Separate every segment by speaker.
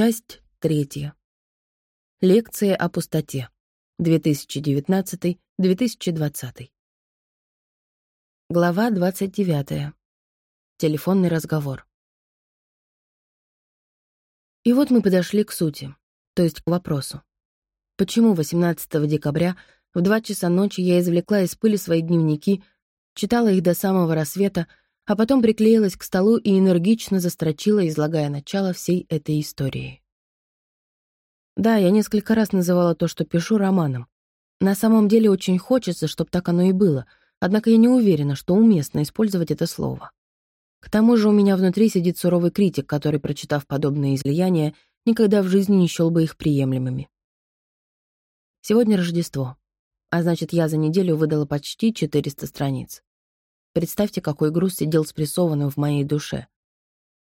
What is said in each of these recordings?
Speaker 1: Часть третья. Лекция о пустоте. 2019-2020. Глава 29. Телефонный разговор. И вот мы подошли к сути, то есть к вопросу. Почему 18 декабря в 2 часа ночи я извлекла из пыли свои дневники, читала их до самого рассвета, а потом приклеилась к столу и энергично застрочила, излагая начало всей этой истории. Да, я несколько раз называла то, что пишу, романом. На самом деле очень хочется, чтобы так оно и было, однако я не уверена, что уместно использовать это слово. К тому же у меня внутри сидит суровый критик, который, прочитав подобные излияния, никогда в жизни не счел бы их приемлемыми. Сегодня Рождество, а значит, я за неделю выдала почти 400 страниц. Представьте, какой груз сидел спрессованным в моей душе.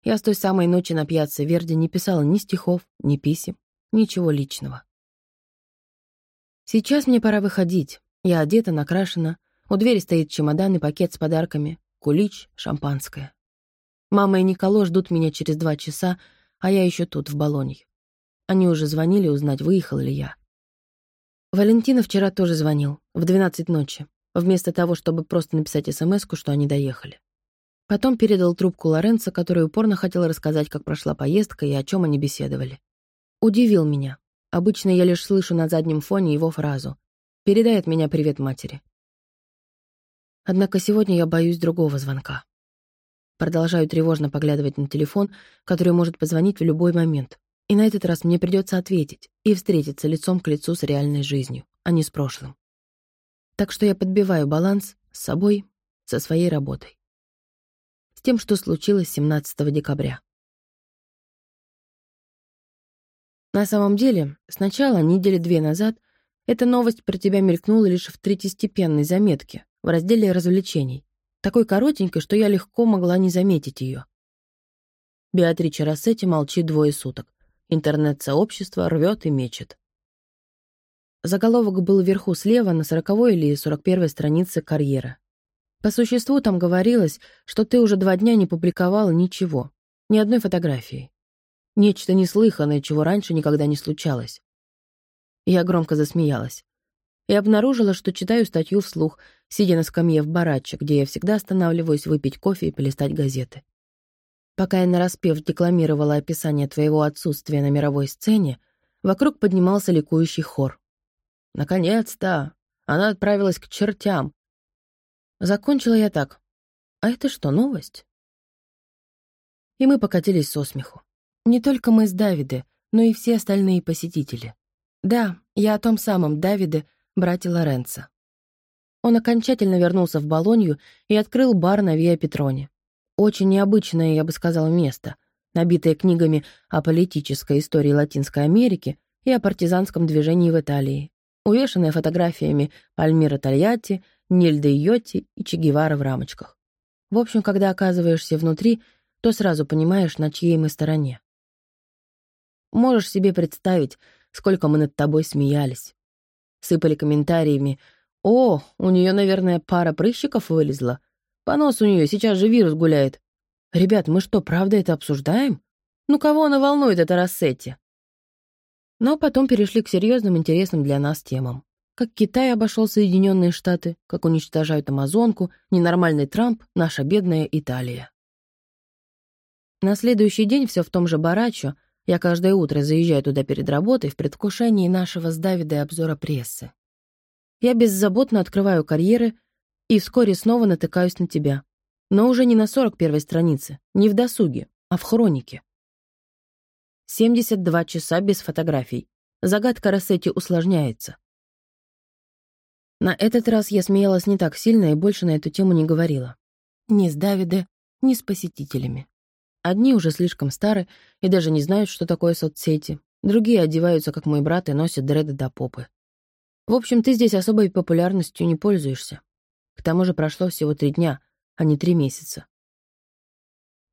Speaker 1: Я с той самой ночи на пьяце Верди не писала ни стихов, ни писем, ничего личного. Сейчас мне пора выходить. Я одета, накрашена. У двери стоит чемодан и пакет с подарками, кулич, шампанское. Мама и Николо ждут меня через два часа, а я еще тут, в Болонье. Они уже звонили узнать, выехал ли я. Валентина вчера тоже звонил, в двенадцать ночи вместо того, чтобы просто написать смс что они доехали. Потом передал трубку Лоренцо, который упорно хотел рассказать, как прошла поездка и о чем они беседовали. Удивил меня. Обычно я лишь слышу на заднем фоне его фразу «Передай от меня привет матери». Однако сегодня я боюсь другого звонка. Продолжаю тревожно поглядывать на телефон, который может позвонить в любой момент. И на этот раз мне придется ответить и встретиться лицом к лицу с реальной жизнью, а не с прошлым. Так что я подбиваю баланс с собой, со своей работой. С тем, что случилось 17 декабря. На самом деле, сначала, недели две назад, эта новость про тебя мелькнула лишь в третьестепенной заметке, в разделе развлечений, такой коротенькой, что я легко могла не заметить ее. Беатрича Рассетти молчит двое суток. Интернет-сообщество рвет и мечет. Заголовок был вверху слева на сороковой или сорок первой странице карьера. По существу там говорилось, что ты уже два дня не публиковала ничего, ни одной фотографии. Нечто неслыханное, чего раньше никогда не случалось. Я громко засмеялась. И обнаружила, что читаю статью вслух, сидя на скамье в бараче, где я всегда останавливаюсь выпить кофе и полистать газеты. Пока я нараспев декламировала описание твоего отсутствия на мировой сцене, вокруг поднимался ликующий хор. Наконец-то! Она отправилась к чертям. Закончила я так. А это что, новость? И мы покатились со смеху. Не только мы с Давиде, но и все остальные посетители. Да, я о том самом Давиде, брате Лоренцо. Он окончательно вернулся в Болонью и открыл бар на Виа Петроне. Очень необычное, я бы сказала, место, набитое книгами о политической истории Латинской Америки и о партизанском движении в Италии увешанная фотографиями Пальмира Тольятти, Нильда Йотти и Че Гевара в рамочках. В общем, когда оказываешься внутри, то сразу понимаешь, на чьей мы стороне. Можешь себе представить, сколько мы над тобой смеялись. Сыпали комментариями. «О, у нее, наверное, пара прыщиков вылезла. Понос у нее, сейчас же вирус гуляет. Ребят, мы что, правда это обсуждаем? Ну кого она волнует, эта Рассетти?» Но потом перешли к серьезным, интересным для нас темам. Как Китай обошел Соединенные Штаты, как уничтожают Амазонку, ненормальный Трамп, наша бедная Италия. На следующий день все в том же Барачо, я каждое утро заезжаю туда перед работой в предвкушении нашего с Давидой обзора прессы. Я беззаботно открываю карьеры и вскоре снова натыкаюсь на тебя. Но уже не на 41-й странице, не в досуге, а в хронике. 72 часа без фотографий. Загадка Рассетти усложняется. На этот раз я смеялась не так сильно и больше на эту тему не говорила. Ни с Давиде, ни с посетителями. Одни уже слишком стары и даже не знают, что такое соцсети. Другие одеваются, как мой брат, и носят дреды до попы. В общем, ты здесь особой популярностью не пользуешься. К тому же прошло всего три дня, а не три месяца.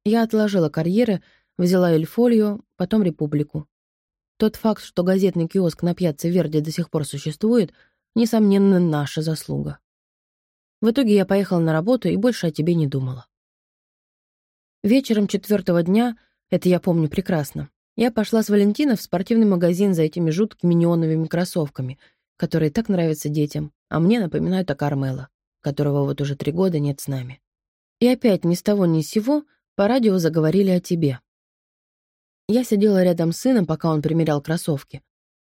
Speaker 1: Я отложила карьеры, Взяла Эльфолио, потом Републику. Тот факт, что газетный киоск на пьяце Верди до сих пор существует, несомненно, наша заслуга. В итоге я поехала на работу и больше о тебе не думала. Вечером четвертого дня, это я помню прекрасно, Я пошла с Валентина в спортивный магазин за этими жуткими неоновыми кроссовками, которые так нравятся детям, а мне напоминают о Кармело, которого вот уже три года нет с нами. И опять ни с того ни с сего по радио заговорили о тебе. Я сидела рядом с сыном, пока он примерял кроссовки,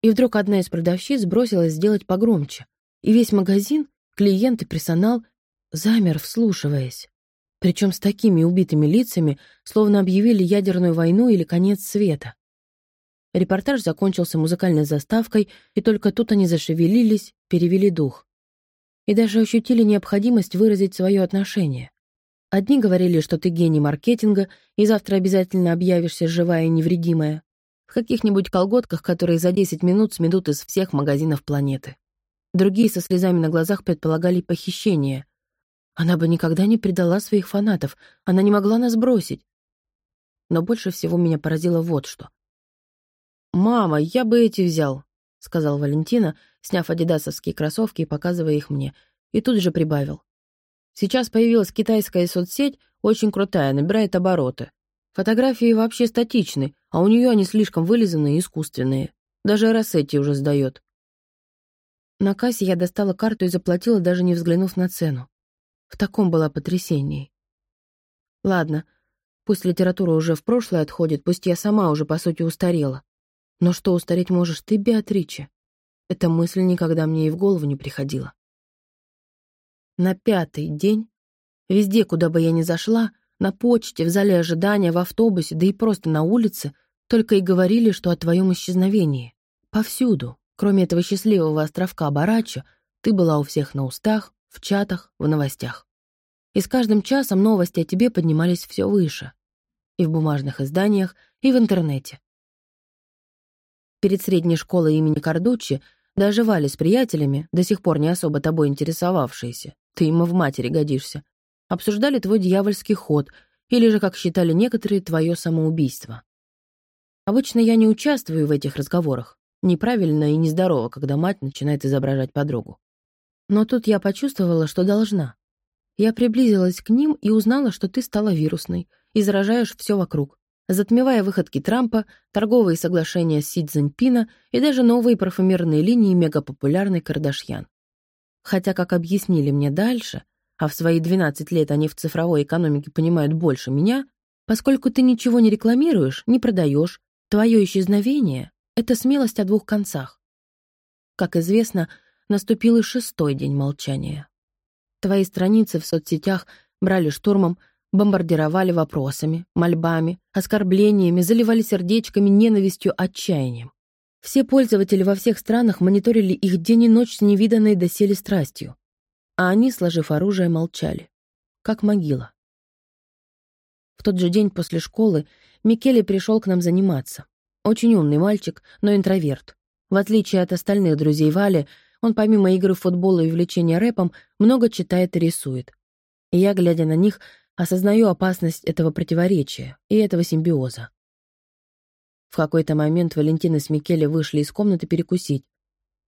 Speaker 1: и вдруг одна из продавщиц бросилась сделать погромче, и весь магазин, клиенты, персонал замер, вслушиваясь. Причем с такими убитыми лицами, словно объявили ядерную войну или конец света. Репортаж закончился музыкальной заставкой, и только тут они зашевелились, перевели дух. И даже ощутили необходимость выразить свое отношение. Одни говорили, что ты гений маркетинга, и завтра обязательно объявишься живая и невредимая. В каких-нибудь колготках, которые за 10 минут сметут из всех магазинов планеты. Другие со слезами на глазах предполагали похищение. Она бы никогда не предала своих фанатов, она не могла нас бросить. Но больше всего меня поразило вот что. «Мама, я бы эти взял», — сказал Валентина, сняв адидасовские кроссовки и показывая их мне, и тут же прибавил. Сейчас появилась китайская соцсеть, очень крутая, набирает обороты. Фотографии вообще статичны, а у нее они слишком вылизанные и искусственные. Даже Рассетти уже сдает. На кассе я достала карту и заплатила, даже не взглянув на цену. В таком было потрясении. Ладно, пусть литература уже в прошлое отходит, пусть я сама уже, по сути, устарела. Но что устареть можешь ты, Беатриче? Эта мысль никогда мне и в голову не приходила. На пятый день, везде, куда бы я ни зашла, на почте, в зале ожидания, в автобусе, да и просто на улице, только и говорили, что о твоем исчезновении. Повсюду, кроме этого счастливого островка Барачо, ты была у всех на устах, в чатах, в новостях. И с каждым часом новости о тебе поднимались все выше. И в бумажных изданиях, и в интернете. Перед средней школой имени Кардуччи даже Валя с приятелями, до сих пор не особо тобой интересовавшиеся, ты ему в матери годишься. Обсуждали твой дьявольский ход, или же, как считали некоторые, твое самоубийство. Обычно я не участвую в этих разговорах. Неправильно и нездорово, когда мать начинает изображать подругу. Но тут я почувствовала, что должна. Я приблизилась к ним и узнала, что ты стала вирусной и заражаешь все вокруг, затмевая выходки Трампа, торговые соглашения Си Цзиньпина и даже новые парфюмерные линии мегапопулярной Кардашьян. Хотя, как объяснили мне дальше, а в свои 12 лет они в цифровой экономике понимают больше меня, поскольку ты ничего не рекламируешь, не продаешь, твое исчезновение — это смелость о двух концах. Как известно, наступил и шестой день молчания. Твои страницы в соцсетях брали штурмом, бомбардировали вопросами, мольбами, оскорблениями, заливали сердечками, ненавистью, отчаянием. Все пользователи во всех странах мониторили их день и ночь с невиданной доселе страстью. А они, сложив оружие, молчали. Как могила. В тот же день после школы Микеле пришел к нам заниматься. Очень умный мальчик, но интроверт. В отличие от остальных друзей Вали, он помимо игры в футбол и увлечения рэпом много читает и рисует. И я, глядя на них, осознаю опасность этого противоречия и этого симбиоза. В какой-то момент Валентина с Микеле вышли из комнаты перекусить.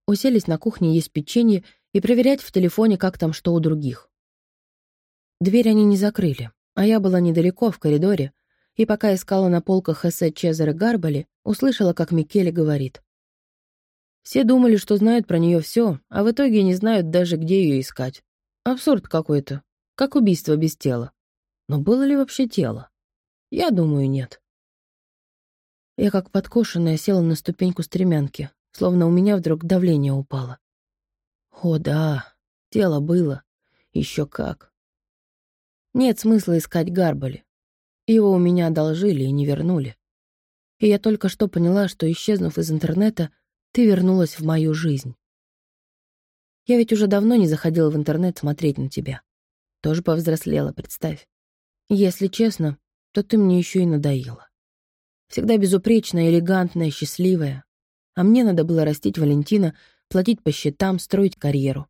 Speaker 1: Уселись на кухне есть печенье и проверять в телефоне, как там что у других. Дверь они не закрыли, а я была недалеко, в коридоре, и пока искала на полках эссе Чезаре Гарбали, услышала, как Микеле говорит. Все думали, что знают про нее все, а в итоге не знают даже, где ее искать. Абсурд какой-то, как убийство без тела. Но было ли вообще тело? Я думаю, нет. Я как подкошенная села на ступеньку стремянки, словно у меня вдруг давление упало. О, да, тело было. Еще как. Нет смысла искать Гарбали. Его у меня одолжили и не вернули. И я только что поняла, что, исчезнув из интернета, ты вернулась в мою жизнь. Я ведь уже давно не заходила в интернет смотреть на тебя. Тоже повзрослела, представь. Если честно, то ты мне еще и надоела. Всегда безупречная, элегантная, счастливая. А мне надо было растить Валентина, платить по счетам, строить карьеру.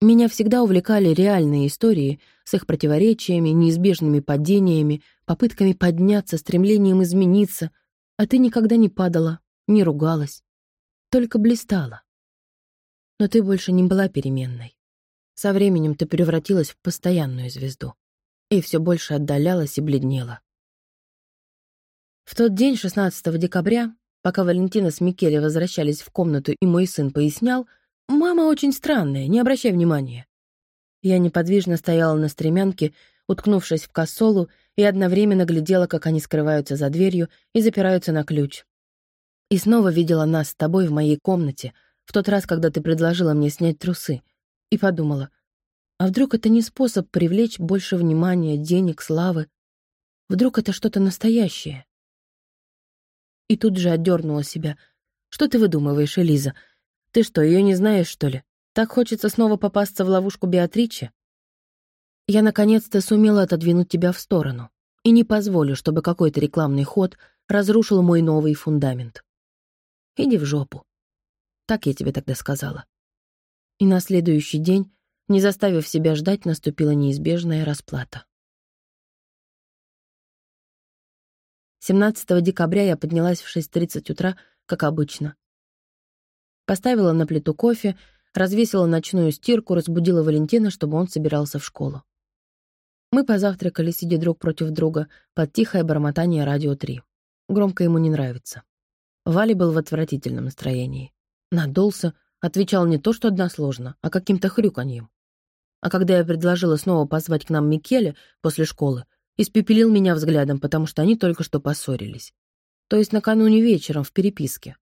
Speaker 1: Меня всегда увлекали реальные истории с их противоречиями, неизбежными падениями, попытками подняться, стремлением измениться. А ты никогда не падала, не ругалась, только блистала. Но ты больше не была переменной. Со временем ты превратилась в постоянную звезду и все больше отдалялась и бледнела. В тот день, 16 декабря, пока Валентина с Микеле возвращались в комнату и мой сын пояснял, «Мама очень странная, не обращай внимания». Я неподвижно стояла на стремянке, уткнувшись в косолу, и одновременно глядела, как они скрываются за дверью и запираются на ключ. И снова видела нас с тобой в моей комнате, в тот раз, когда ты предложила мне снять трусы, и подумала, а вдруг это не способ привлечь больше внимания, денег, славы? Вдруг это что-то настоящее? И тут же отдернула себя. Что ты выдумываешь, Элиза? Ты что, ее не знаешь, что ли? Так хочется снова попасться в ловушку Беатриче? Я наконец-то сумела отодвинуть тебя в сторону и не позволю, чтобы какой-то рекламный ход разрушил мой новый фундамент. Иди в жопу. Так я тебе тогда сказала. И на следующий день, не заставив себя ждать, наступила неизбежная расплата. 17 декабря я поднялась в 6.30 утра, как обычно. Поставила на плиту кофе, развесила ночную стирку, разбудила Валентина, чтобы он собирался в школу. Мы позавтракали, сидя друг против друга, под тихое бормотание радио 3. Громко ему не нравится. Валя был в отвратительном настроении. Надулся, отвечал не то что односложно, а каким-то хрюканьем. А когда я предложила снова позвать к нам Микеле после школы, испепелил меня взглядом, потому что они только что поссорились. То есть накануне вечером в переписке.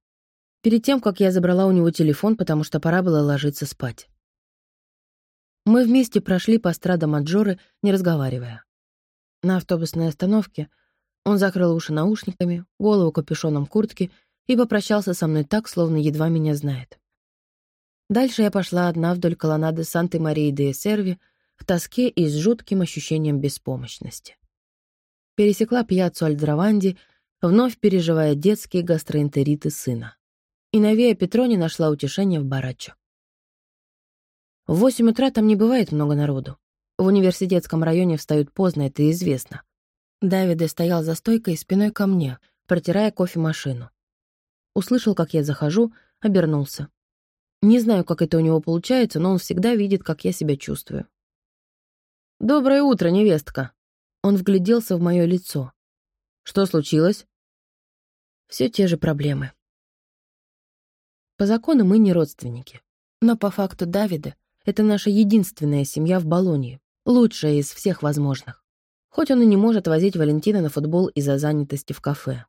Speaker 1: Перед тем, как я забрала у него телефон, потому что пора было ложиться спать. Мы вместе прошли по страдам Маджоры, не разговаривая. На автобусной остановке он закрыл уши наушниками, голову капюшоном куртки и попрощался со мной так, словно едва меня знает. Дальше я пошла одна вдоль колоннады Санты-Марии де Серви в тоске и с жутким ощущением беспомощности. Пересекла пьяцу Альдраванди, вновь переживая детские гастроэнтериты сына. И на Виа Петроне нашла утешение в Бараччо. В восемь утра там не бывает много народу. В университетском районе встают поздно, это известно. Давиде стоял за стойкой спиной ко мне, протирая кофемашину. Услышал, как я захожу, обернулся. Не знаю, как это у него получается, но он всегда видит, как я себя чувствую. «Доброе утро, невестка!» Он вгляделся в мое лицо. «Что случилось?» Все те же проблемы. По закону мы не родственники. Но по факту Давида это наша единственная семья в Болонии, лучшая из всех возможных. Хоть он и не может возить Валентина на футбол из-за занятости в кафе.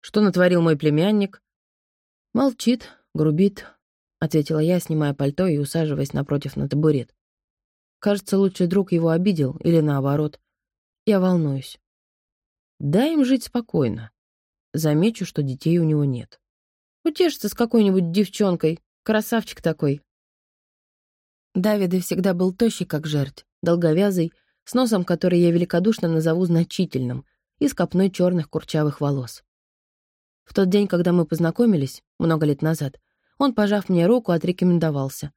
Speaker 1: «Что натворил мой племянник?» «Молчит, грубит», — ответила я, снимая пальто и усаживаясь напротив на табурет. Кажется, лучший друг его обидел, или наоборот. Я волнуюсь. Дай им жить спокойно. Замечу, что детей у него нет. Утешится с какой-нибудь девчонкой. Красавчик такой. Давида всегда был тощий, как жерть, долговязый, с носом, который я великодушно назову значительным, и с копной черных курчавых волос. В тот день, когда мы познакомились, много лет назад, он, пожав мне руку, отрекомендовался.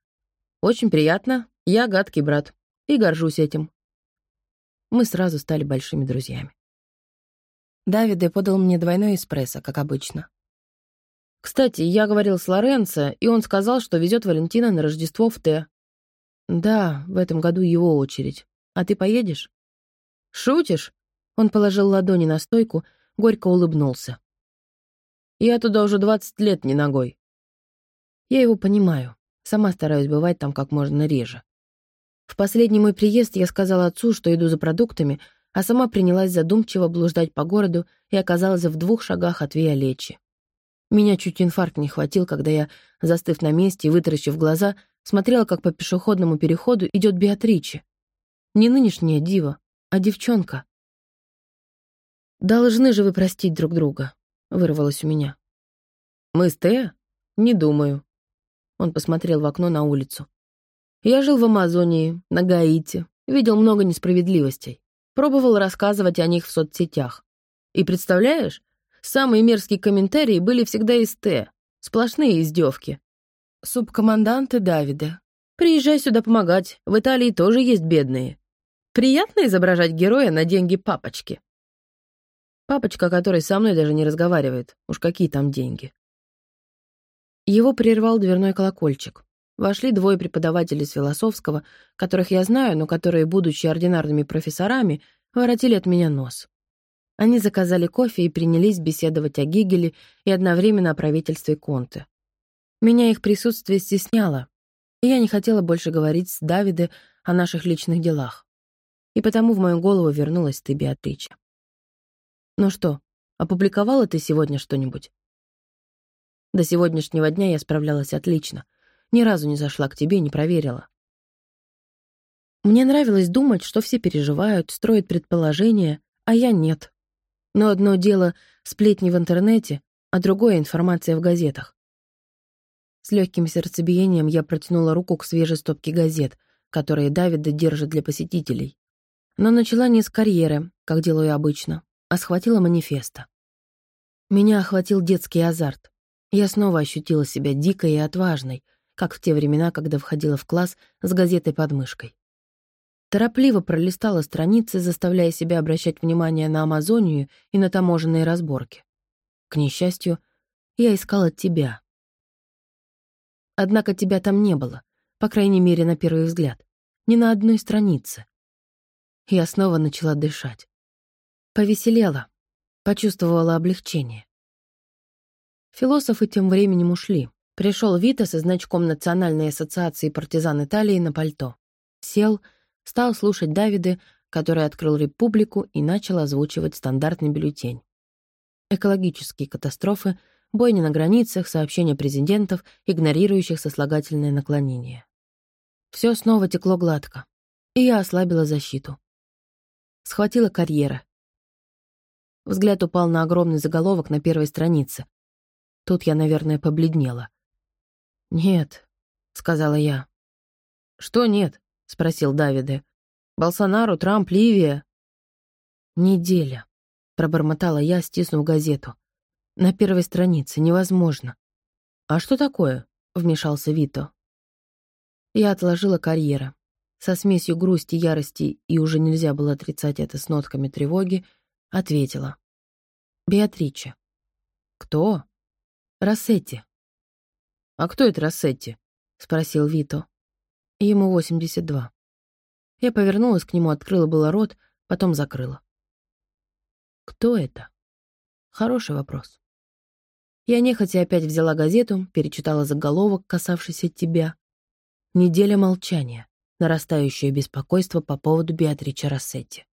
Speaker 1: «Очень приятно, я гадкий брат, и горжусь этим». Мы сразу стали большими друзьями. Давиде подал мне двойной эспрессо, как обычно. Кстати, я говорил с Лоренцо, и он сказал, что везет Валентина на Рождество в Т. «Да, в этом году его очередь. А ты поедешь?» «Шутишь?» Он положил ладони на стойку, горько улыбнулся. «Я туда уже двадцать лет не ногой». Я его понимаю. Сама стараюсь бывать там как можно реже. В последний мой приезд я сказала отцу, что иду за продуктами, а сама принялась задумчиво блуждать по городу и оказалась в двух шагах от Виолечи. Меня чуть инфаркт не хватил, когда я, застыв на месте и вытаращив глаза, смотрела, как по пешеходному переходу идет Беатриче. Не нынешняя дива, а девчонка. «Должны же вы простить друг друга», — вырвалось у меня. «Мы с Теа? Не думаю». Он посмотрел в окно на улицу. «Я жил в Амазонии, на Гаити, видел много несправедливостей. Пробовал рассказывать о них в соцсетях. И представляешь, самые мерзкие комментарии были всегда из Т, сплошные издевки. Субкоманданты Давида. Приезжай сюда помогать, в Италии тоже есть бедные. Приятно изображать героя на деньги папочки. Папочка, который со мной даже не разговаривает. Уж какие там деньги. Его прервал дверной колокольчик. Вошли двое преподавателей с философского, которых я знаю, но которые, будучи ординарными профессорами, воротили от меня нос. Они заказали кофе и принялись беседовать о Гегеле и одновременно о правительстве Конте. Меня их присутствие стесняло, и я не хотела больше говорить с Давиде о наших личных делах. И потому в мою голову вернулась ты, Беатрича. Ну что, опубликовала ты сегодня что-нибудь? До сегодняшнего дня я справлялась отлично. Ни разу не зашла к тебе, не проверила. Мне нравилось думать, что все переживают, строят предположения, а я нет. Но одно дело — сплетни в интернете, а другое — информация в газетах. С легким сердцебиением я протянула руку к свежей стопке газет, которые Давида держит для посетителей. Но начала не с карьеры, как делаю обычно, а схватила манифеста. Меня охватил детский азарт. Я снова ощутила себя дикой и отважной, как в те времена, когда входила в класс с газетой под мышкой. Торопливо пролистала страницы, заставляя себя обращать внимание на Амазонию и на таможенные разборки. К несчастью, я искала тебя. Однако тебя там не было, по крайней мере, на первый взгляд. Ни на одной странице. Я снова начала дышать. Повеселела, почувствовала облегчение. Философы тем временем ушли. Пришел Вита со значком Национальной ассоциации партизан Италии на пальто. Сел — стал слушать Давиды, который открыл «Республику» и начал озвучивать стандартный бюллетень. Экологические катастрофы, бойни на границах, сообщения президентов, игнорирующих сослагательное наклонение. Все снова текло гладко, и я ослабила защиту. Схватила карьера. Взгляд упал на огромный заголовок на первой странице. Тут я, наверное, побледнела. «Нет», — сказала я. «Что нет?» — спросил Давиде. «Болсонару, Трамп, Ливия?» «Неделя», — пробормотала я, стиснув газету. «На первой странице. Невозможно». «А что такое?» — вмешался Вито. Я отложила карьера. Со смесью грусти, ярости, и уже нельзя было отрицать это с нотками тревоги, ответила. «Беатриче». «Кто?» «Рассетти». «А кто это Рассетти?» — спросил Вито. Ему 82. Я повернулась к нему, открыла было рот, потом закрыла. Кто это? Хороший вопрос. Я нехотя опять взяла газету, перечитала заголовок, касавшийся тебя. Неделя молчания. Нарастающее беспокойство по поводу Беатрича Рассетти.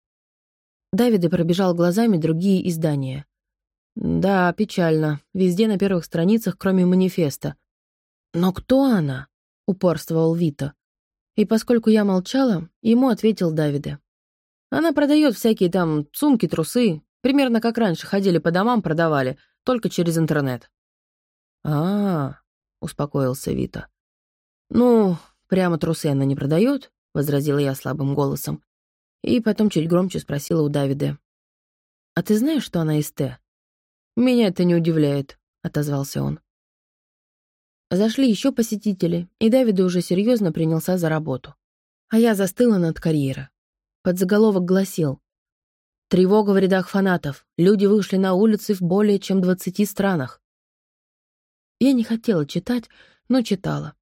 Speaker 1: Давида пробежал глазами другие издания. Да, печально. Везде на первых страницах, кроме манифеста. Но кто она? Упорствовал Вита. И поскольку я молчала, ему ответил Давиде. Она продает всякие там сумки, трусы, примерно как раньше ходили по домам, продавали, только через интернет. а, -а, -а успокоился Вита. «Ну, прямо трусы она не продает», — возразила я слабым голосом. И потом чуть громче спросила у Давида. «А ты знаешь, что она из Т?» «Меня это не удивляет», — отозвался он. Зашли еще посетители, и Давида уже серьезно принялся за работу. А я застыла над карьерой. Подзаголовок гласил «Тревога в рядах фанатов. Люди вышли на улицы в более чем 20 странах». Я не хотела читать, но читала.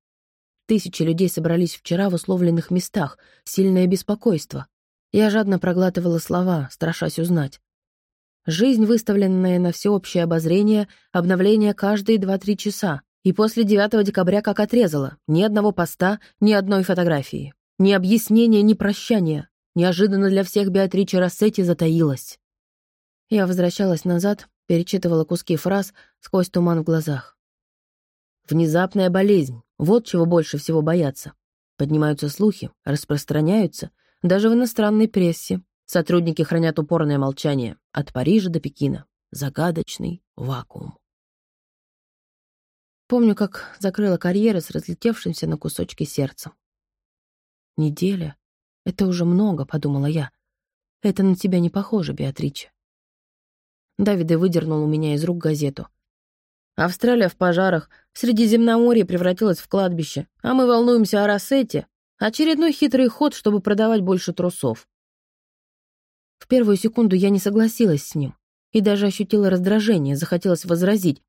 Speaker 1: Тысячи людей собрались вчера в условленных местах, сильное беспокойство. Я жадно проглатывала слова, страшась узнать. Жизнь, выставленная на всеобщее обозрение, обновление каждые два-три часа. И после 9 декабря как отрезала. Ни одного поста, ни одной фотографии. Ни объяснения, ни прощания. Неожиданно для всех Беатрича Рассетти затаилась. Я возвращалась назад, перечитывала куски фраз сквозь туман в глазах. Внезапная болезнь. Вот чего больше всего боятся. Поднимаются слухи, распространяются, даже в иностранной прессе. Сотрудники хранят упорное молчание. От Парижа до Пекина. Загадочный вакуум. Помню, как закрыла карьеры с разлетевшимся на кусочки сердцем. «Неделя? Это уже много», — подумала я. «Это на тебя не похоже, Беатриче». Давиде выдернул у меня из рук газету. «Австралия в пожарах, Средиземноморье превратилось в кладбище, а мы волнуемся о Рассете. Очередной хитрый ход, чтобы продавать больше трусов». В первую секунду я не согласилась с ним и даже ощутила раздражение, захотелось возразить,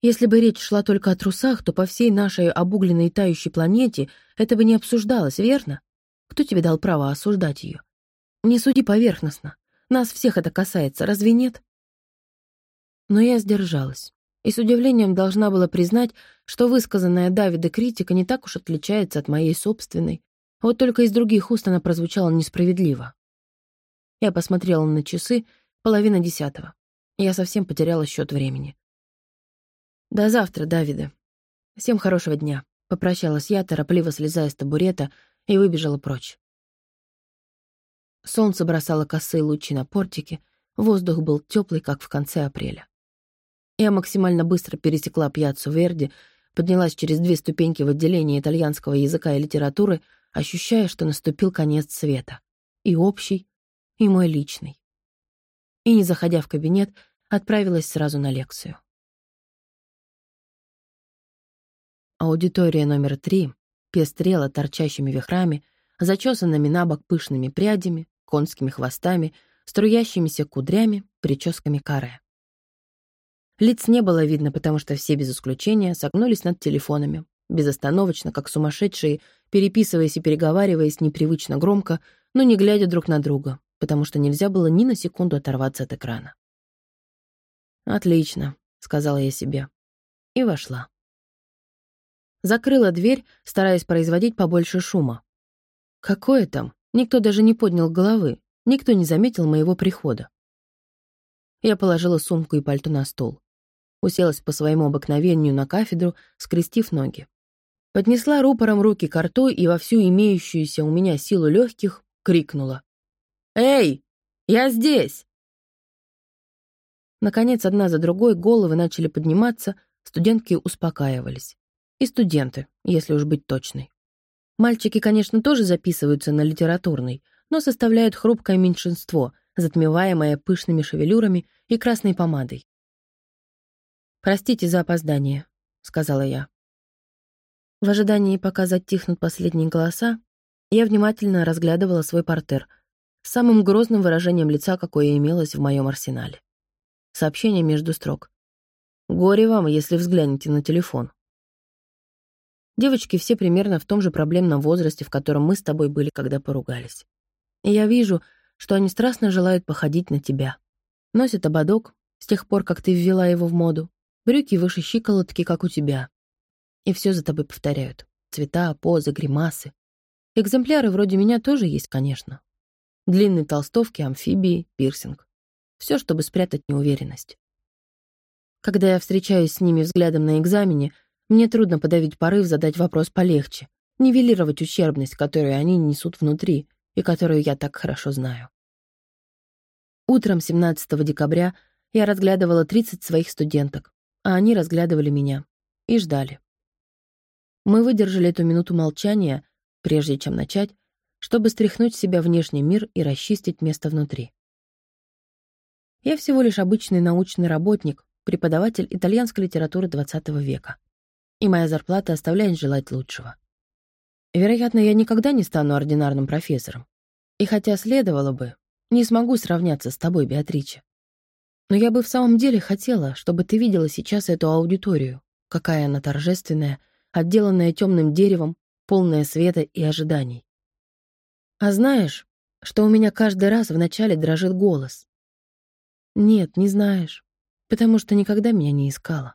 Speaker 1: если бы речь шла только о трусах, то по всей нашей обугленной тающей планете это бы не обсуждалось, верно? Кто тебе дал право осуждать ее? Не суди поверхностно. Нас всех это касается, разве нет? Но я сдержалась. И с удивлением должна была признать, что высказанная Давида критика не так уж отличается от моей собственной. Вот только из других уст она прозвучала несправедливо. Я посмотрела на часы, половина десятого. Я совсем потеряла счет времени. «До завтра, Давида. Всем хорошего дня», — попрощалась я, торопливо слезая с табурета, и выбежала прочь. Солнце бросало косые лучи на портике, воздух был теплый, как в конце апреля. Я максимально быстро пересекла пьяцу Верди, поднялась через две ступеньки в отделение итальянского языка и литературы, ощущая, что наступил конец света. И общий, и мой личный. И, не заходя в кабинет, отправилась сразу на лекцию. Аудитория номер три пестрела торчащими вихрами, зачесанными на бок пышными прядями, конскими хвостами, струящимися кудрями, прическами каре. Лиц не было видно, потому что все без исключения согнулись над телефонами, безостановочно, как сумасшедшие, переписываясь и переговариваясь непривычно громко, но не глядя друг на друга, потому что нельзя было ни на секунду оторваться от экрана. «Отлично», — сказала я себе. И вошла. Закрыла дверь, стараясь производить побольше шума. Какое там? Никто даже не поднял головы, никто не заметил моего прихода. Я положила сумку и пальто на стол уселась по своему обыкновению на кафедру, скрестив ноги. Поднесла рупором руки к рту и во всю имеющуюся у меня силу легких крикнула. «Эй, я здесь!» Наконец, одна за другой головы начали подниматься, студентки успокаивались. И студенты, если уж быть точной. Мальчики, конечно, тоже записываются на литературный, но составляют хрупкое меньшинство, затмеваемое пышными шевелюрами и красной помадой. «Простите за опоздание», — сказала я. В ожидании, пока затихнут последние голоса, я внимательно разглядывала свой портер с самым грозным выражением лица, какое имелось в моем арсенале. Сообщение между строк. «Горе вам, если взглянете на телефон». Девочки все примерно в том же проблемном возрасте, в котором мы с тобой были, когда поругались. И я вижу, что они страстно желают походить на тебя. Носят ободок с тех пор, как ты ввела его в моду, Брюки выше щиколотки, как у тебя. И все за тобой повторяют. Цвета, позы, гримасы. Экземпляры вроде меня тоже есть, конечно. Длинные толстовки, амфибии, пирсинг. Все, чтобы спрятать неуверенность. Когда я встречаюсь с ними взглядом на экзамене, мне трудно подавить порыв задать вопрос полегче, нивелировать ущербность, которую они несут внутри и которую я так хорошо знаю. Утром 17 декабря я разглядывала 30 своих студенток, а они разглядывали меня и ждали. Мы выдержали эту минуту молчания, прежде чем начать, чтобы стряхнуть с себя внешний мир и расчистить место внутри. Я всего лишь обычный научный работник, преподаватель итальянской литературы XX века. И моя зарплата оставляет желать лучшего. Вероятно, я никогда не стану ординарным профессором. И хотя следовало бы, не смогу сравняться с тобой, Беатриче. Но я бы в самом деле хотела, чтобы ты видела сейчас эту аудиторию. Какая она торжественная, отделанная темным деревом, полная света и ожиданий. А знаешь, что у меня каждый раз вначале дрожит голос? Нет, не знаешь, потому что никогда меня не искала.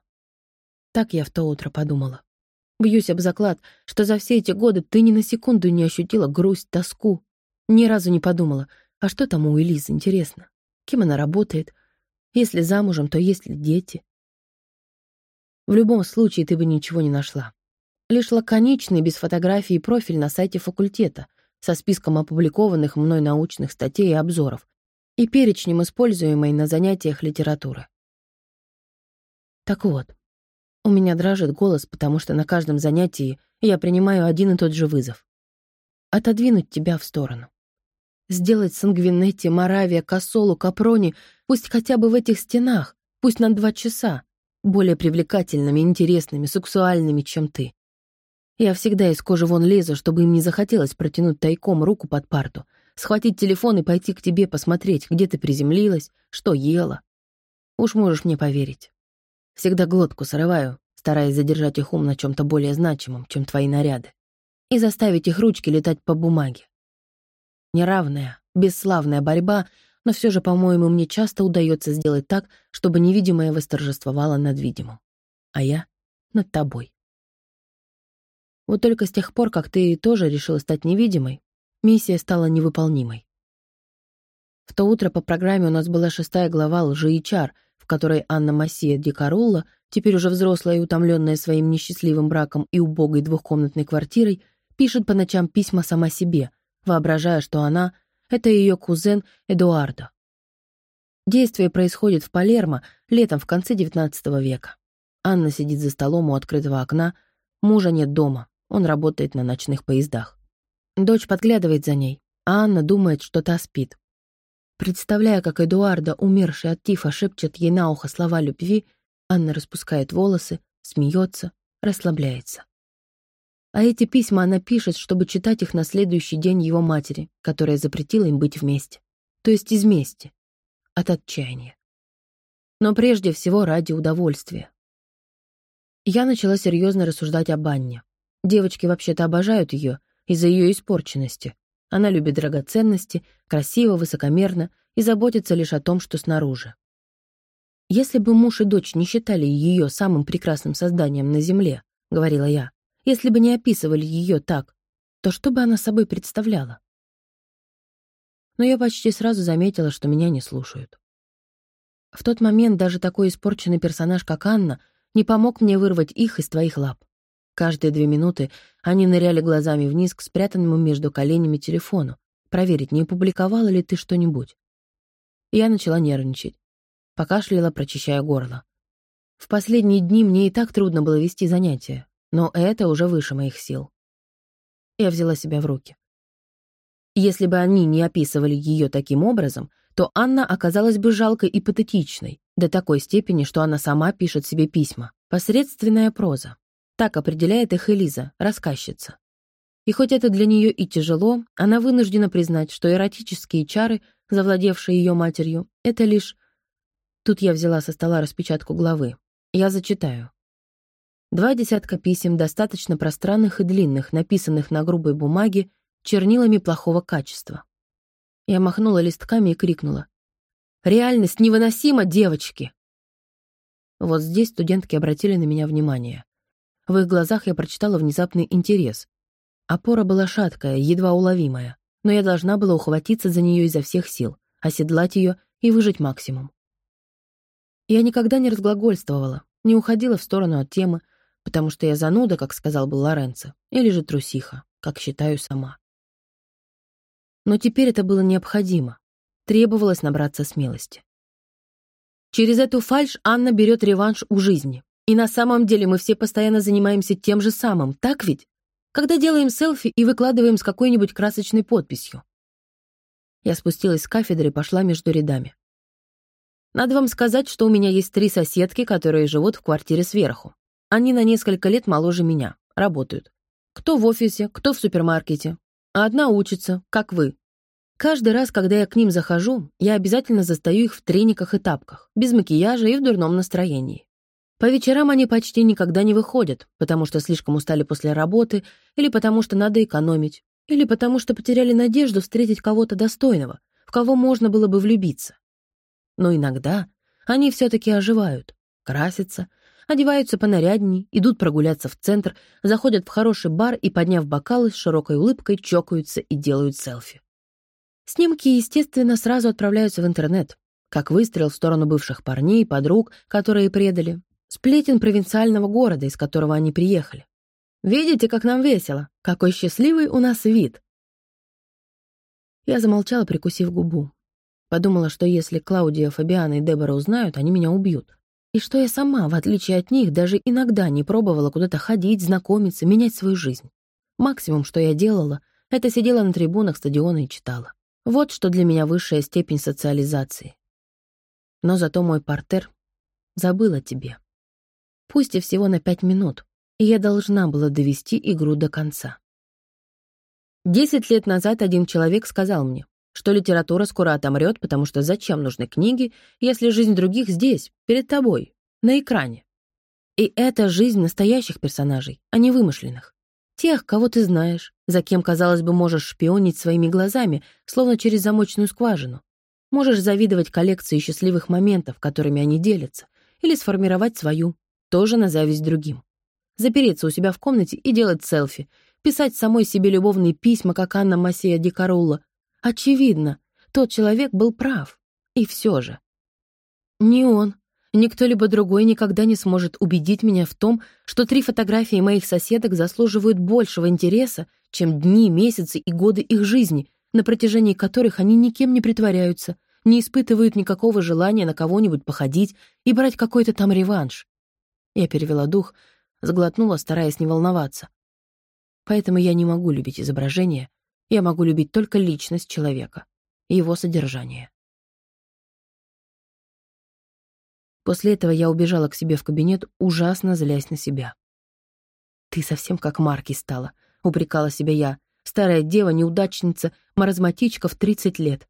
Speaker 1: Так я в то утро подумала. Бьюсь об заклад, что за все эти годы ты ни на секунду не ощутила грусть, тоску. Ни разу не подумала, а что там у Элизы, интересно? Кем она работает? Если замужем, то есть ли дети? В любом случае ты бы ничего не нашла. Лишь лаконичный, без фотографии профиль на сайте факультета со списком опубликованных мной научных статей и обзоров и перечнем используемой на занятиях литературы. Так вот, у меня дрожит голос, потому что на каждом занятии я принимаю один и тот же вызов. Отодвинуть тебя в сторону. Сделать Сангвинетти, Моравия, Косолу, Капрони, пусть хотя бы в этих стенах, пусть на два часа, более привлекательными, интересными, сексуальными, чем ты. Я всегда из кожи вон лезу, чтобы им не захотелось протянуть тайком руку под парту, схватить телефон и пойти к тебе посмотреть, где ты приземлилась, что ела. Уж можешь мне поверить. Всегда глотку срываю, стараясь задержать их ум на чем то более значимом, чем твои наряды, и заставить их ручки летать по бумаге. Неравная, бесславная борьба, но все же, по-моему, мне часто удается сделать так, чтобы невидимое восторжествовало над видимым. А я — над тобой. Вот только с тех пор, как ты тоже решила стать невидимой, миссия стала невыполнимой. В то утро по программе у нас была шестая глава «Лжи и чар», в которой Анна Массия Дикарулла, теперь уже взрослая и утомленная своим несчастливым браком и убогой двухкомнатной квартирой, пишет по ночам письма сама себе, воображая, что она — это ее кузен Эдуардо. Действие происходит в Палермо летом в конце XIX века. Анна сидит за столом у открытого окна, мужа нет дома, он работает на ночных поездах. Дочь подглядывает за ней, а Анна думает, что та спит. Представляя, как Эдуарда, умерший от тифа, шепчет ей на ухо слова любви, Анна распускает волосы, смеется, расслабляется. А эти письма она пишет, чтобы читать их на следующий день его матери, которая запретила им быть вместе. То есть из мести. От отчаяния. Но прежде всего ради удовольствия. Я начала серьезно рассуждать об Анне. Девочки вообще-то обожают ее из-за ее испорченности, она любит драгоценности, красиво, высокомерно и заботится лишь о том, что снаружи. «Если бы муж и дочь не считали ее самым прекрасным созданием на земле», — говорила я, «если бы не описывали ее так, то что бы она собой представляла?» Но я почти сразу заметила, что меня не слушают. В тот момент даже такой испорченный персонаж, как Анна, не помог мне вырвать их из твоих лап. Каждые две минуты они ныряли глазами вниз к спрятанному между коленями телефону, проверить, не публиковала ли ты что-нибудь. Я начала нервничать. Покашляла, прочищая горло. В последние дни мне и так трудно было вести занятия, но это уже выше моих сил. Я взяла себя в руки. Если бы они не описывали ее таким образом, то Анна оказалась бы жалкой и патетичной, до такой степени, что она сама пишет себе письма. Посредственная проза. Так определяет их Элиза, рассказчица. И хоть это для нее и тяжело, она вынуждена признать, что эротические чары, завладевшие ее матерью, это лишь... Тут я взяла со стола распечатку главы. Я зачитаю. Два десятка писем, достаточно пространных и длинных, написанных на грубой бумаге, чернилами плохого качества. Я махнула листками и крикнула. «Реальность невыносима, девочки!» Вот здесь студентки обратили на меня внимание. В их глазах я прочитала внезапный интерес. Опора была шаткая, едва уловимая, но я должна была ухватиться за нее изо всех сил, оседлать ее и выжить максимум. Я никогда не разглагольствовала, не уходила в сторону от темы, потому что я зануда, как сказал бы Лоренцо, или же трусиха, как считаю сама. Но теперь это было необходимо. Требовалось набраться смелости. Через эту фальшь Анна берет реванш у жизни. И на самом деле мы все постоянно занимаемся тем же самым, так ведь? Когда делаем селфи и выкладываем с какой-нибудь красочной подписью. Я спустилась с кафедры и пошла между рядами. Надо вам сказать, что у меня есть три соседки, которые живут в квартире сверху. Они на несколько лет моложе меня, работают. Кто в офисе, кто в супермаркете. А одна учится, как вы. Каждый раз, когда я к ним захожу, я обязательно застаю их в трениках и тапках, без макияжа и в дурном настроении. По вечерам они почти никогда не выходят, потому что слишком устали после работы, или потому что надо экономить, или потому что потеряли надежду встретить кого-то достойного, в кого можно было бы влюбиться. Но иногда они все-таки оживают, красятся, одеваются понарядней, идут прогуляться в центр, заходят в хороший бар и, подняв бокалы, с широкой улыбкой чокаются и делают селфи. Снимки, естественно, сразу отправляются в интернет, как выстрел в сторону бывших парней, подруг, которые предали, Сплетен провинциального города, из которого они приехали. Видите, как нам весело? Какой счастливый у нас вид!» Я замолчала, прикусив губу. Подумала, что если Клаудия, Фабиана и Дебора узнают, они меня убьют. И что я сама, в отличие от них, даже иногда не пробовала куда-то ходить, знакомиться, менять свою жизнь. Максимум, что я делала, это сидела на трибунах стадиона и читала. Вот что для меня высшая степень социализации. Но зато мой партер забыл о тебе пусть и всего на пять минут, и я должна была довести игру до конца. Десять лет назад один человек сказал мне, что литература скоро отомрет, потому что зачем нужны книги, если жизнь других здесь, перед тобой, на экране? И это жизнь настоящих персонажей, а не вымышленных. Тех, кого ты знаешь, за кем, казалось бы, можешь шпионить своими глазами, словно через замочную скважину. Можешь завидовать коллекции счастливых моментов, которыми они делятся, или сформировать свою, тоже на зависть другим. Запереться у себя в комнате и делать селфи, писать самой себе любовные письма, как Анна Массия Ди Карулла. Очевидно, тот человек был прав. И все же. Не он, ни кто-либо другой никогда не сможет убедить меня в том, что три фотографии моих соседок заслуживают большего интереса, чем дни, месяцы и годы их жизни, на протяжении которых они никем не притворяются, не испытывают никакого желания на кого-нибудь походить и брать какой-то там реванш. Я перевела дух, сглотнула, стараясь не волноваться. Поэтому я не могу любить изображение, я могу любить только личность человека его содержание. После этого я убежала к себе в кабинет, ужасно злясь на себя. «Ты совсем как Марки стала», — упрекала себя я. «Старая дева, неудачница, маразматичка в 30 лет.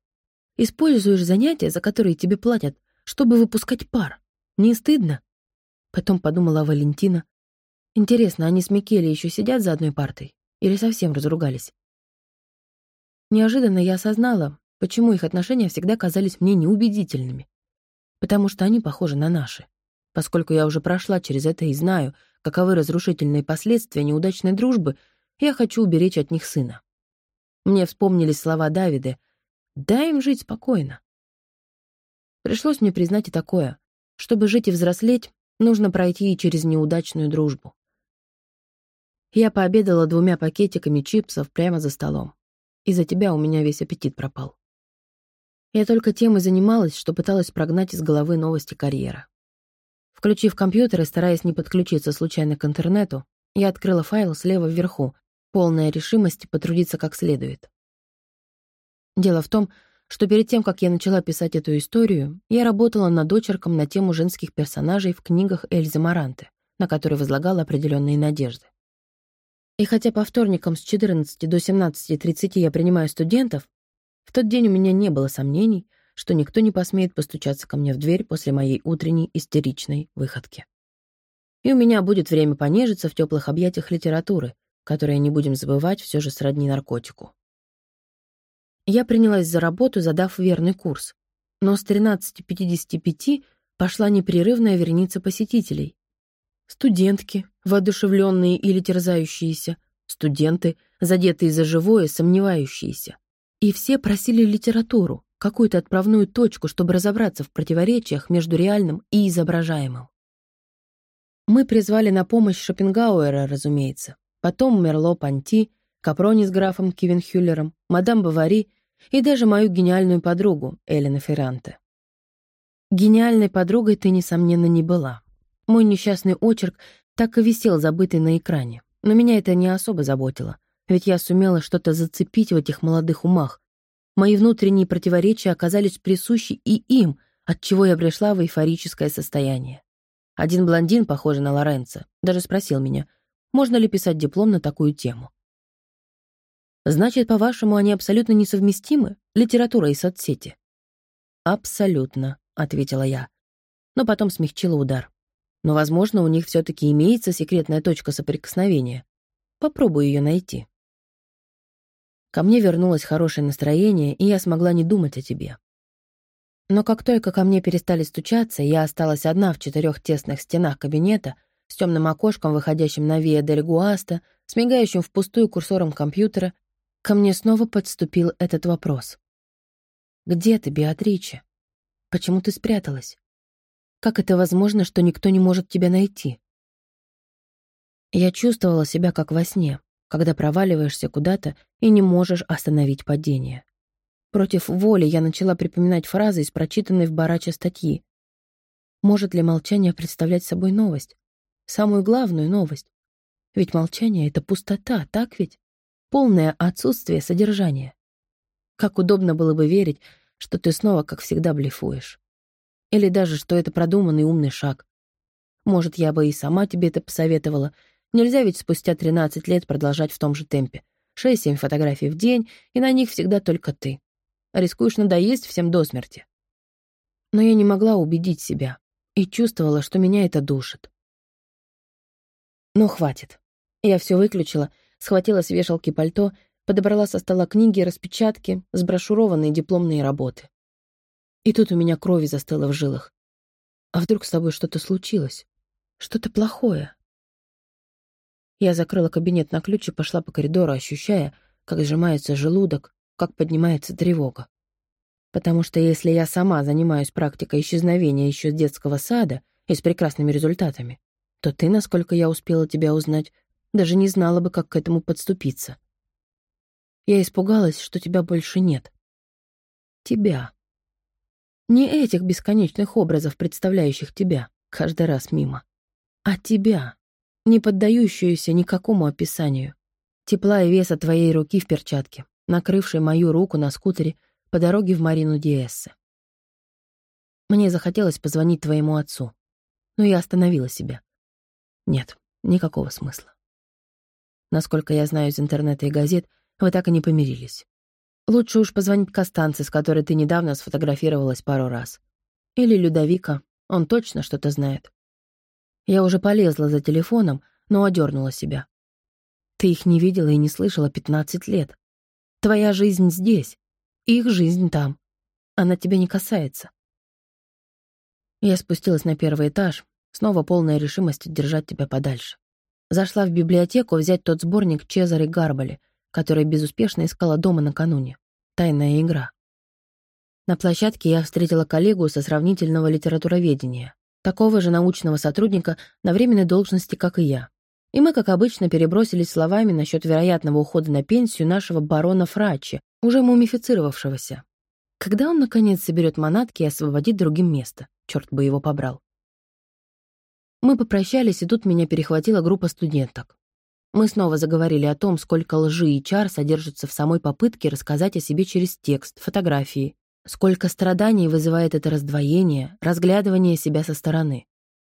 Speaker 1: Используешь занятия, за которые тебе платят, чтобы выпускать пар. Не стыдно?» Потом подумала Валентина. «Интересно, они с Микеле еще сидят за одной партой? Или совсем разругались?» Неожиданно я осознала, почему их отношения всегда казались мне неубедительными потому что они похожи на наши. Поскольку я уже прошла через это и знаю, каковы разрушительные последствия неудачной дружбы, я хочу уберечь от них сына. Мне вспомнились слова Давида «Дай им жить спокойно». Пришлось мне признать и такое. Чтобы жить и взрослеть, нужно пройти и через неудачную дружбу. Я пообедала двумя пакетиками чипсов прямо за столом. Из-за тебя у меня весь аппетит пропал. Я только тем и занималась, что пыталась прогнать из головы новости карьера. Включив компьютер и стараясь не подключиться случайно к интернету, я открыла файл слева вверху, полная решимости потрудиться как следует. Дело в том, что перед тем, как я начала писать эту историю, я работала над очерком на тему женских персонажей в книгах Эльзы Маранты, на которые возлагала определенные надежды. И хотя по вторникам с 14 до 17.30 я принимаю студентов, в тот день у меня не было сомнений, что никто не посмеет постучаться ко мне в дверь после моей утренней истеричной выходки. И у меня будет время понежиться в теплых объятиях литературы, которая, не будем забывать, все же сродни наркотику. Я принялась за работу, задав верный курс, но с 13.55 пошла непрерывная верница посетителей. Студентки, воодушевленные или терзающиеся, студенты, задетые за живое, сомневающиеся. И все просили литературу, какую-то отправную точку, чтобы разобраться в противоречиях между реальным и изображаемым. Мы призвали на помощь Шопенгауэра, разумеется, потом Мерло-Панти, Капрони с графом Кивенхюллером, мадам Бавари и даже мою гениальную подругу Элена Ферранте. Гениальной подругой ты, несомненно, не была. Мой несчастный очерк так и висел забытый на экране, но меня это не особо заботило. Ведь я сумела что-то зацепить в этих молодых умах. Мои внутренние противоречия оказались присущи и им, от чего я пришла в эйфорическое состояние. Один блондин, похожий на Лоренцо, даже спросил меня, можно ли писать диплом на такую тему. Значит, по-вашему, они абсолютно несовместимы, литература и соцсети? Абсолютно, ответила я, но потом смягчила удар. Но, возможно, у них все-таки имеется секретная точка соприкосновения. Попробую ее найти. Ко мне вернулось хорошее настроение, и я смогла не думать о тебе. Но как только ко мне перестали стучаться, я осталась одна в четырех тесных стенах кабинета, с темным окошком, выходящим на Виа Дель Гуаста, с мигающим впустую курсором компьютера, ко мне снова подступил этот вопрос. «Где ты, Беатриче? Почему ты спряталась? Как это возможно, что никто не может тебя найти?» Я чувствовала себя как во сне, когда проваливаешься куда-то и не можешь остановить падение. Против воли я начала припоминать фразы из прочитанной в Бараче статьи. Может ли молчание представлять собой новость? Самую главную новость. Ведь молчание — это пустота, так ведь? Полное отсутствие содержания. Как удобно было бы верить, что ты снова, как всегда, блефуешь. Или даже, что это продуманный умный шаг. Может, я бы и сама тебе это посоветовала — Нельзя ведь спустя 13 лет продолжать в том же темпе. 6-7 фотографий в день, и на них всегда только ты. Рискуешь надоесть всем до смерти. Но я не могла убедить себя и чувствовала, что меня это душит. Но хватит. Я все выключила, схватила с вешалки пальто, подобрала со стола книги, распечатки, сброшурованные дипломные работы. И тут у меня крови застыла в жилах. А вдруг с тобой что-то случилось? Что-то плохое? Я закрыла кабинет на ключ и пошла по коридору, ощущая, как сжимается желудок, как поднимается тревога. Потому что если я сама занимаюсь практикой исчезновения еще с детского сада и с прекрасными результатами, то ты, насколько я успела тебя узнать, даже не знала бы, как к этому подступиться. Я испугалась, что тебя больше нет. Тебя. Не этих бесконечных образов, представляющих тебя, каждый раз мимо, а тебя, не поддающуюся никакому описанию. Тепла и веса твоей руки в перчатке, накрывшей мою руку на скутере по дороге в Марину Диэссе. Мне захотелось позвонить твоему отцу, но я остановила себя. Нет, никакого смысла. Насколько я знаю из интернета и газет, вы так и не помирились. Лучше уж позвонить Костанце, с которой ты недавно сфотографировалась пару раз. Или Людовика, он точно что-то знает. Я уже полезла за телефоном, но одернула себя. Ты их не видела и не слышала 15 лет. Твоя жизнь здесь, их жизнь там. Она тебя не касается. Я спустилась на первый этаж, снова полная решимости держать тебя подальше. Зашла в библиотеку взять тот сборник Чезаре Гарбали, который безуспешно искала дома накануне. «Тайная игра». На площадке я встретила коллегу со сравнительного литературоведения такого же научного сотрудника на временной должности, как и я. И мы, как обычно, перебросились словами насчет вероятного ухода на пенсию нашего барона Фрачи, уже мумифицировавшегося. Когда он, наконец, соберет манатки и освободит другим место? Черт бы его побрал. Мы попрощались, и тут меня перехватила группа студенток. Мы снова заговорили о том, сколько лжи и чар содержится в самой попытке рассказать о себе через текст, фотографии, Сколько страданий вызывает это раздвоение, разглядывание себя со стороны.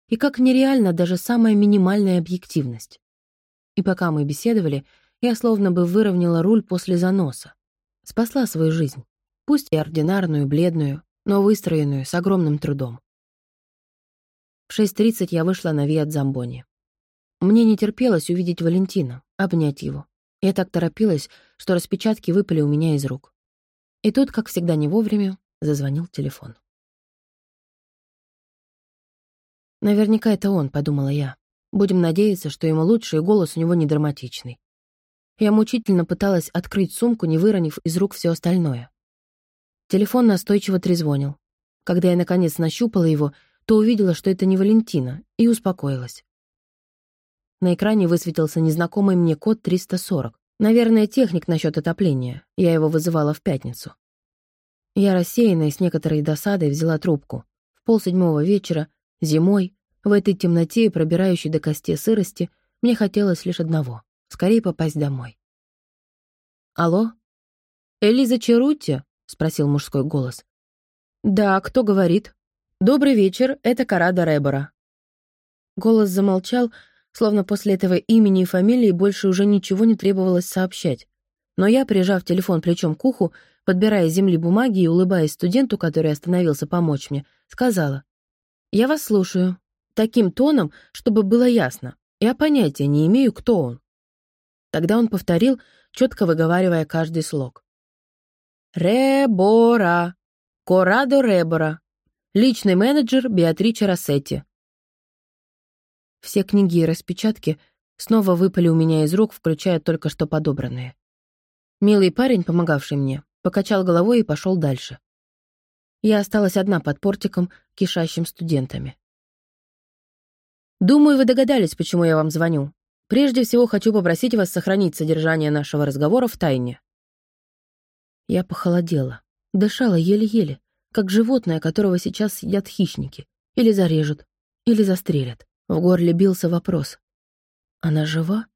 Speaker 1: И как нереальна даже самая минимальная объективность. И пока мы беседовали, я словно бы выровняла руль после заноса. Спасла свою жизнь. Пусть и ординарную, бледную, но выстроенную, с огромным трудом. В 6.30 я вышла на Виат Замбони. Мне не терпелось увидеть Валентина, обнять его. Я так торопилась, что распечатки выпали у меня из рук. И тут, как всегда не вовремя, зазвонил телефон. «Наверняка это он», — подумала я. «Будем надеяться, что ему лучше, и голос у него не драматичный». Я мучительно пыталась открыть сумку, не выронив из рук все остальное. Телефон настойчиво трезвонил. Когда я, наконец, нащупала его, то увидела, что это не Валентина, и успокоилась. На экране высветился незнакомый мне код 340. Наверное, техник насчет отопления. Я его вызывала в пятницу. Я рассеянная с некоторой досадой взяла трубку. В полседьмого вечера, зимой, в этой темноте и пробирающей до костей сырости, мне хотелось лишь одного — скорее попасть домой. «Алло? Элиза Черутти?» — спросил мужской голос. «Да, кто говорит?» «Добрый вечер, это Карада Ребора». Голос замолчал, словно после этого имени и фамилии больше уже ничего не требовалось сообщать. Но я, прижав телефон плечом к уху, подбирая земли бумаги и улыбаясь студенту, который остановился помочь мне, сказала, «Я вас слушаю. Таким тоном, чтобы было ясно. Я понятия не имею, кто он». Тогда он повторил, четко выговаривая каждый слог. «Ребора. Корадо Ребора. Личный менеджер Беатрича Рассетти. Все книги и распечатки снова выпали у меня из рук, включая только что подобранные. Милый парень, помогавший мне, покачал головой и пошел дальше. Я осталась одна под портиком, кишащим студентами. «Думаю, вы догадались, почему я вам звоню. Прежде всего хочу попросить вас сохранить содержание нашего разговора в тайне». Я похолодела, дышала еле-еле, как животное, которого сейчас съедят хищники, или зарежут, или застрелят. В горле бился вопрос. Она жива?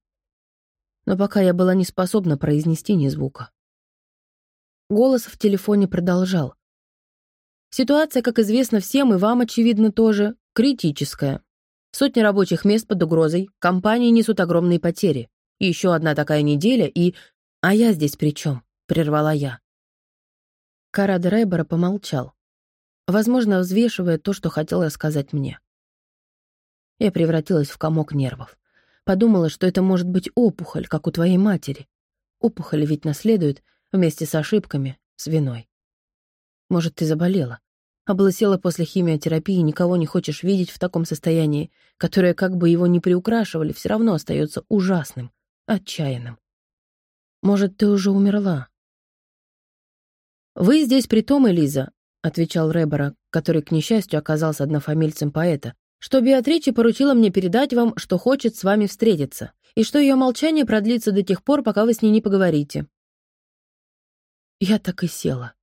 Speaker 1: Но пока я была не способна произнести ни звука. Голос в телефоне продолжал. Ситуация, как известно всем и вам, очевидно, тоже, критическая. Сотни рабочих мест под угрозой, компании несут огромные потери. Еще одна такая неделя, и... А я здесь при чем? прервала я. Карад Рейбора помолчал, возможно, взвешивая то, что хотела сказать мне. Я превратилась в комок нервов. Подумала, что это может быть опухоль, как у твоей матери. Опухоль ведь наследует вместе с ошибками, с виной. Может, ты заболела? Облысела после химиотерапии, никого не хочешь видеть в таком состоянии, которое, как бы его ни приукрашивали, все равно остается ужасным, отчаянным. Может, ты уже умерла? «Вы здесь при том, Элиза», — отвечал Ребора, который, к несчастью, оказался однофамильцем поэта, «что Беатрича поручила мне передать вам, что хочет с вами встретиться, и что ее молчание продлится до тех пор, пока вы с ней не поговорите». Я так и села.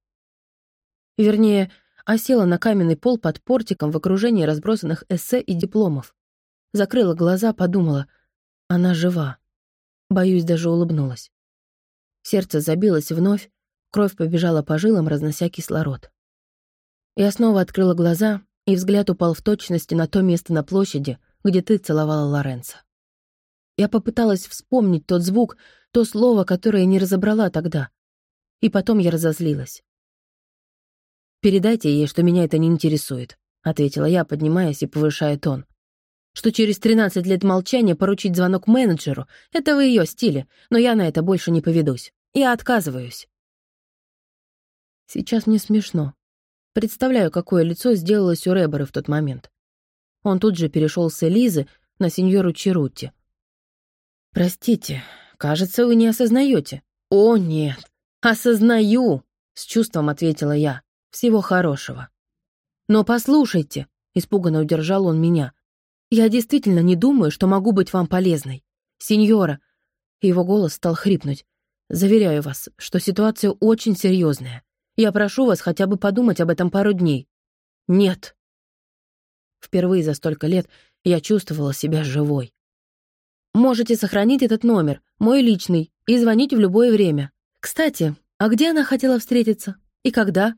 Speaker 1: Вернее, осела на каменный пол под портиком в окружении разбросанных эссе и дипломов. Закрыла глаза, подумала, она жива. Боюсь, даже улыбнулась. Сердце забилось вновь, кровь побежала по жилам, разнося кислород. Я снова открыла глаза, и взгляд упал в точности на то место на площади, где ты целовала Лоренца. Я попыталась вспомнить тот звук, то слово, которое не разобрала тогда. И потом я разозлилась. «Передайте ей, что меня это не интересует», — ответила я, поднимаясь и повышая тон. «Что через 13 лет молчания поручить звонок менеджеру — это в ее стиле, но я на это больше не поведусь. Я отказываюсь». Сейчас мне смешно. Представляю, какое лицо сделалось у Ребера в тот момент. Он тут же перешел с Элизы на сеньору Черутти. «Простите, кажется, вы не осознаете». «О, нет, осознаю», — с чувством ответила я. Всего хорошего. Но послушайте, испуганно удержал он меня. Я действительно не думаю, что могу быть вам полезной. Сеньора, его голос стал хрипнуть. Заверяю вас, что ситуация очень серьезная. Я прошу вас хотя бы подумать об этом пару дней. Нет. Впервые за столько лет я чувствовала себя живой. Можете сохранить этот номер, мой личный, и звонить в любое время. Кстати, а где она хотела встретиться? И когда?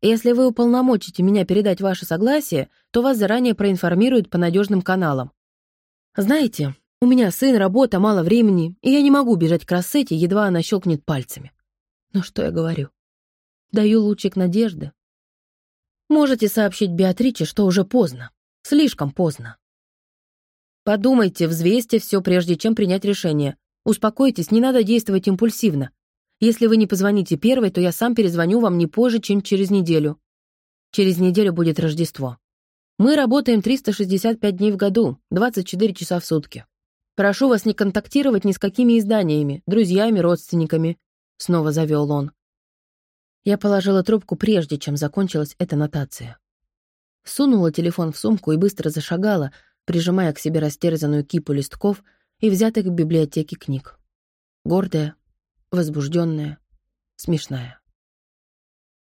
Speaker 1: Если вы уполномочите меня передать ваше согласие, то вас заранее проинформируют по надежным каналам. Знаете, у меня сын, работа, мало времени, и я не могу бежать к Рассете, едва она щелкнет пальцами. Но что я говорю? Даю лучик надежды. Можете сообщить Беатриче, что уже поздно. Слишком поздно. Подумайте, взвесьте все, прежде чем принять решение. Успокойтесь, не надо действовать импульсивно. Если вы не позвоните первой, то я сам перезвоню вам не позже, чем через неделю. Через неделю будет Рождество. Мы работаем 365 дней в году, 24 часа в сутки. Прошу вас не контактировать ни с какими изданиями, друзьями, родственниками», — снова завел он. Я положила трубку прежде, чем закончилась эта нотация. Сунула телефон в сумку и быстро зашагала, прижимая к себе растерзанную кипу листков и взятых в библиотеке книг. Гордая, возбужденная, смешная.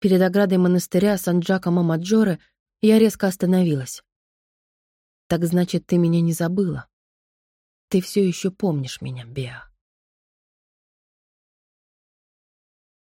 Speaker 1: Перед оградой монастыря Сан-Джакомо Маджоре я резко остановилась. «Так значит, ты меня не забыла? Ты все еще помнишь меня, Беа?»